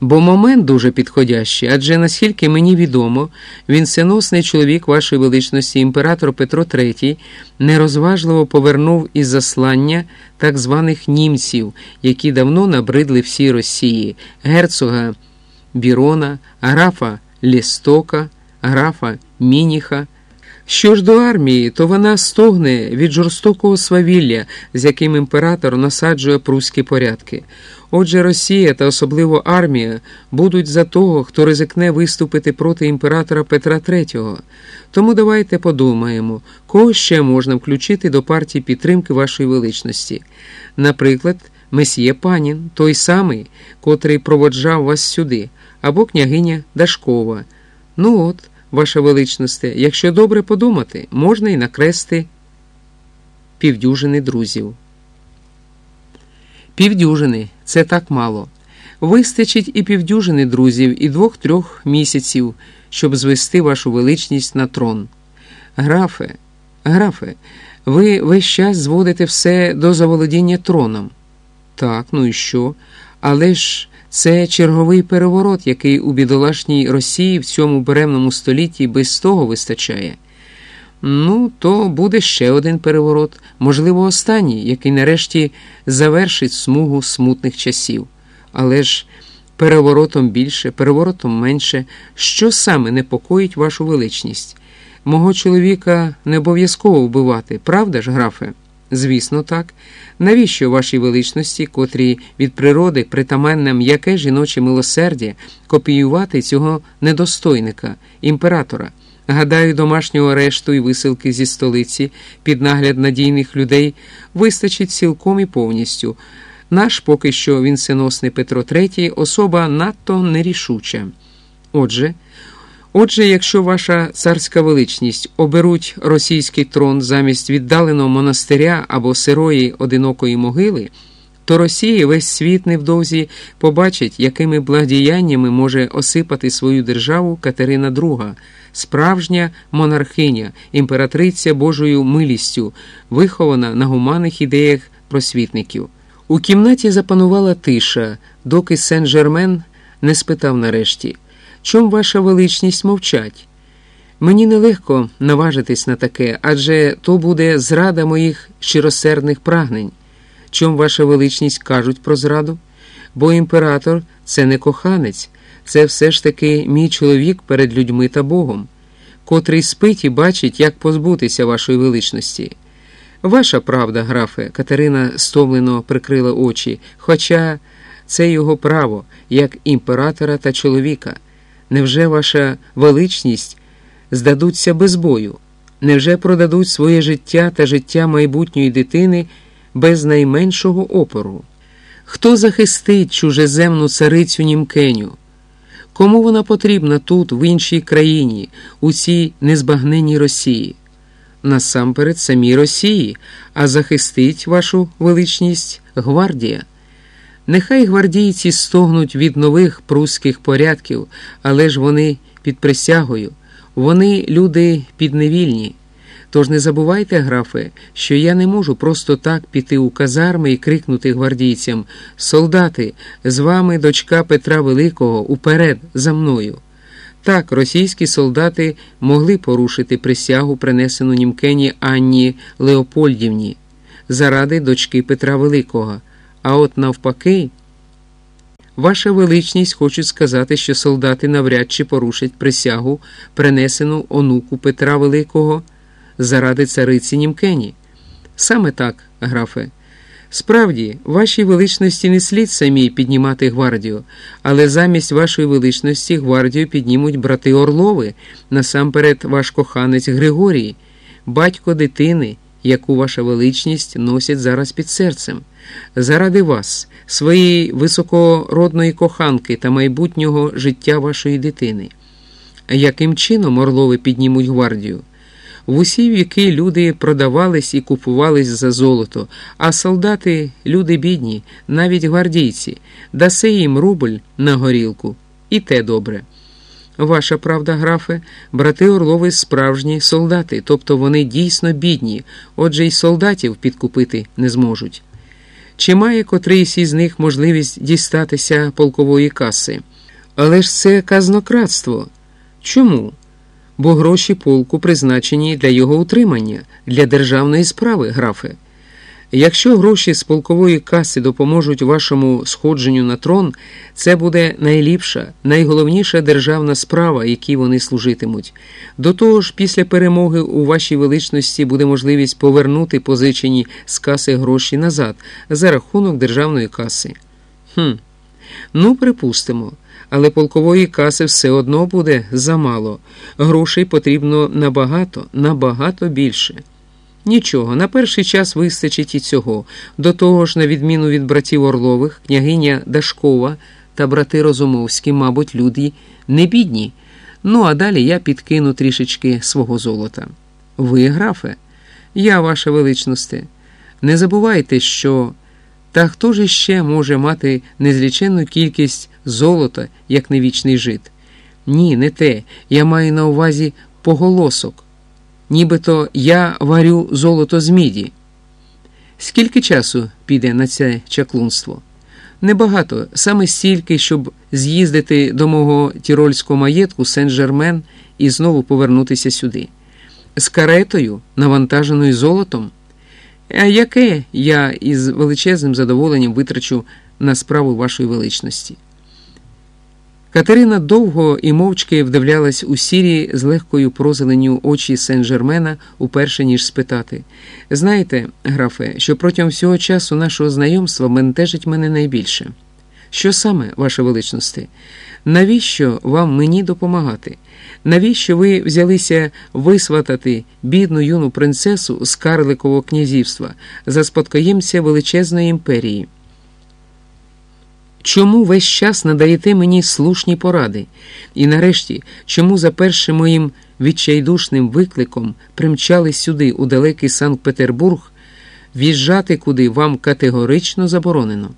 Бо момент дуже підходящий, адже наскільки мені відомо, він синосний чоловік вашої величності, імператор Петро III, нерозважливо повернув із заслання так званих німців, які давно набридли всій Росії, герцога Бірона, графа Лістока, графа Мініха. Що ж до армії, то вона стогне від жорстокого свавілля, з яким імператор насаджує прусські порядки. Отже, Росія та особливо армія будуть за того, хто ризикне виступити проти імператора Петра III. Тому давайте подумаємо, кого ще можна включити до партії підтримки вашої величності. Наприклад, месьє Панін, той самий, котрий проводжав вас сюди, або княгиня Дашкова. Ну от. Ваша величність, якщо добре подумати, можна і накрести півдюжини друзів. Півдюжини це так мало. Вистачить і півдюжини друзів, і двох-трьох місяців, щоб звести вашу величність на трон. Графе, графе, ви весь час зводите все до заволодіння троном. Так, ну і що? Але ж. Це черговий переворот, який у бідолашній Росії в цьому беремному столітті без того вистачає. Ну, то буде ще один переворот, можливо, останній, який нарешті завершить смугу смутних часів. Але ж переворотом більше, переворотом менше, що саме непокоїть вашу величність? Мого чоловіка не обов'язково вбивати, правда ж, графе? Звісно, так. Навіщо вашій величності, котрі від природи притаменне м'яке жіноче милосердя, копіювати цього недостойника, імператора? Гадаю, домашнього арешту і висилки зі столиці під нагляд надійних людей вистачить цілком і повністю. Наш поки що він синосний Петро III особа надто нерішуча. Отже, Отже, якщо ваша царська величність оберуть російський трон замість віддаленого монастиря або сирої одинокої могили, то Росія весь світ невдовзі побачить, якими благодіяннями може осипати свою державу Катерина II, справжня монархиня, імператриця Божою милістю, вихована на гуманних ідеях просвітників. У кімнаті запанувала тиша, доки Сен-Жермен не спитав нарешті. Чом ваша величність мовчать? Мені нелегко наважитись на таке, адже то буде зрада моїх щиросердних прагнень. Чом ваша величність кажуть про зраду? Бо імператор це не коханець, це все ж таки мій чоловік перед людьми та Богом, котрий спить і бачить, як позбутися вашої величності. Ваша правда, графе, Катерина стомлено прикрила очі, хоча це його право, як імператора та чоловіка. Невже ваша величність здадуться без бою? Невже продадуть своє життя та життя майбутньої дитини без найменшого опору? Хто захистить чужеземну царицю Німкеню? Кому вона потрібна тут, в іншій країні, у цій незбагненній Росії? Насамперед самій Росії, а захистить вашу величність гвардія. Нехай гвардійці стогнуть від нових прусських порядків, але ж вони під присягою, вони люди підневільні. Тож не забувайте, графе, що я не можу просто так піти у казарми і крикнути гвардійцям Солдати, з вами дочка Петра Великого, уперед, за мною. Так, російські солдати могли порушити присягу, принесену німкені Анні Леопольдівні, заради дочки Петра Великого. А от навпаки, ваша величність хочуть сказати, що солдати навряд чи порушать присягу, принесену онуку Петра Великого заради цариці Німкені. Саме так, графе. Справді, вашій величності не слід самій піднімати гвардію, але замість вашої величності гвардію піднімуть брати Орлови, насамперед ваш коханець Григорій, батько дитини, яку ваша величність носить зараз під серцем заради вас, своєї високородної коханки та майбутнього життя вашої дитини. Яким чином Орлови піднімуть гвардію? В усі віки люди продавались і купувались за золото, а солдати люди бідні, навіть гвардійці, даси їм рубль на горілку, і те добре. Ваша правда, графе, брати Орлови справжні солдати, тобто вони дійсно бідні, отже й солдатів підкупити не зможуть. Чи має котрийсь із них можливість дістатися полкової каси. Але ж це казнократство. Чому? Бо гроші полку призначені для його утримання, для державної справи, графе. Якщо гроші з полкової каси допоможуть вашому сходженню на трон, це буде найліпша, найголовніша державна справа, якій вони служитимуть. До того ж, після перемоги у вашій величності буде можливість повернути позичені з каси гроші назад за рахунок державної каси. Хм, ну, припустимо. Але полкової каси все одно буде замало. Грошей потрібно набагато, набагато більше. Нічого, на перший час вистачить і цього. До того ж, на відміну від братів Орлових, княгиня Дашкова та брати Розумовські, мабуть, люди не бідні. Ну, а далі я підкину трішечки свого золота. Ви, графе, я, ваша величносте. Не забувайте, що та хто ж іще може мати незліченну кількість золота, як невічний жит? Ні, не те. Я маю на увазі поголосок нібито я варю золото з міді. Скільки часу піде на це чаклунство? Небагато, саме стільки, щоб з'їздити до мого тірольського маєтку Сен-Жермен і знову повернутися сюди. З каретою, навантаженою золотом. А яке я із величезним задоволенням витрачу на справу вашої величності? Катерина довго і мовчки вдивлялась у сірі з легкою прозеленню очі Сен-Жермена, уперше ніж спитати. Знаєте, графе, що протягом всього часу нашого знайомства ментежить мене найбільше. Що саме, ваше величності? Навіщо вам мені допомагати? Навіщо ви взялися висватати бідну юну принцесу з Карликового князівства за спадкоємця величезної імперії? Чому весь час надаєте мені слушні поради? І нарешті, чому за першим моїм відчайдушним викликом примчали сюди, у далекий Санкт Петербург, в'їжджати куди вам категорично заборонено?